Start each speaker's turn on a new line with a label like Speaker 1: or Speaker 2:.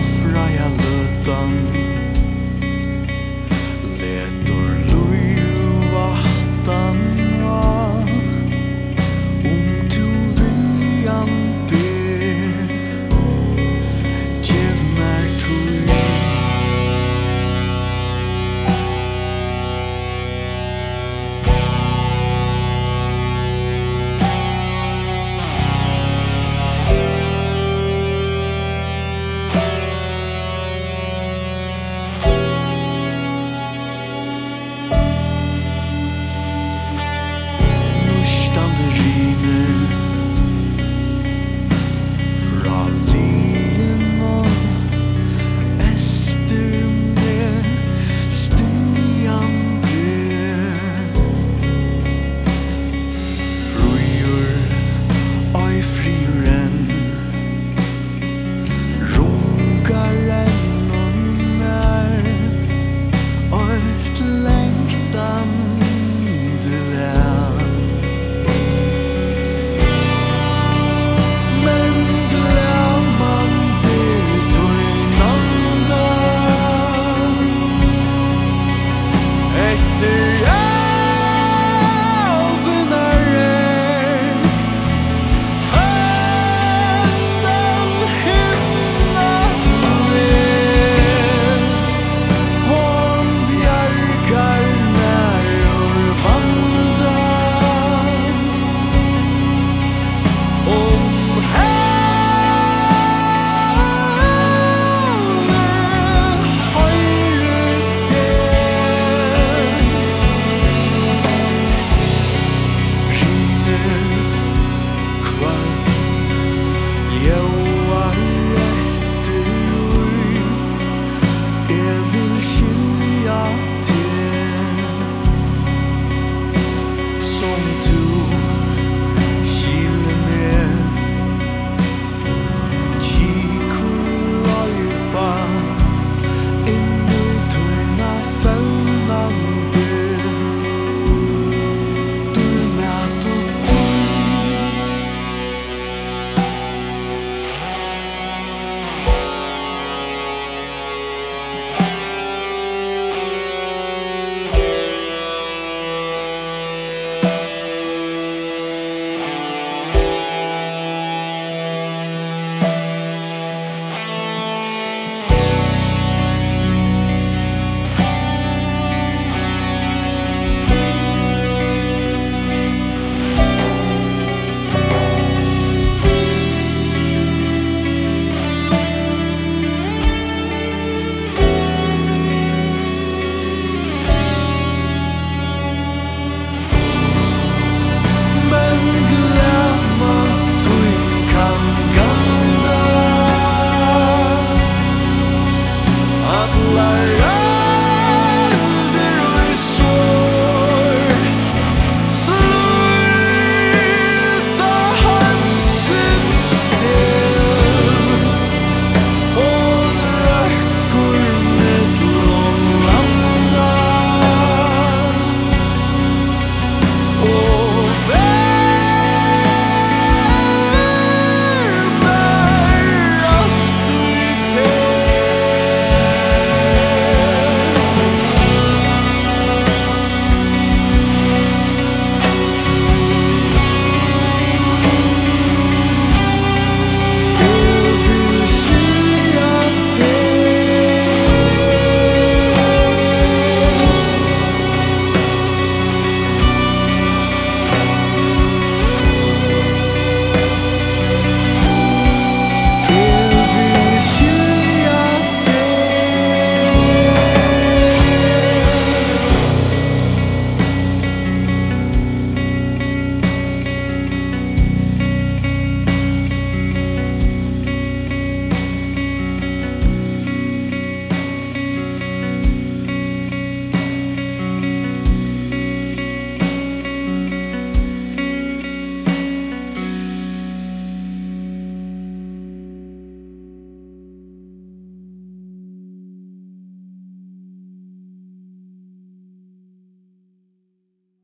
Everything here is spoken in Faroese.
Speaker 1: offra ja lötan